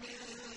من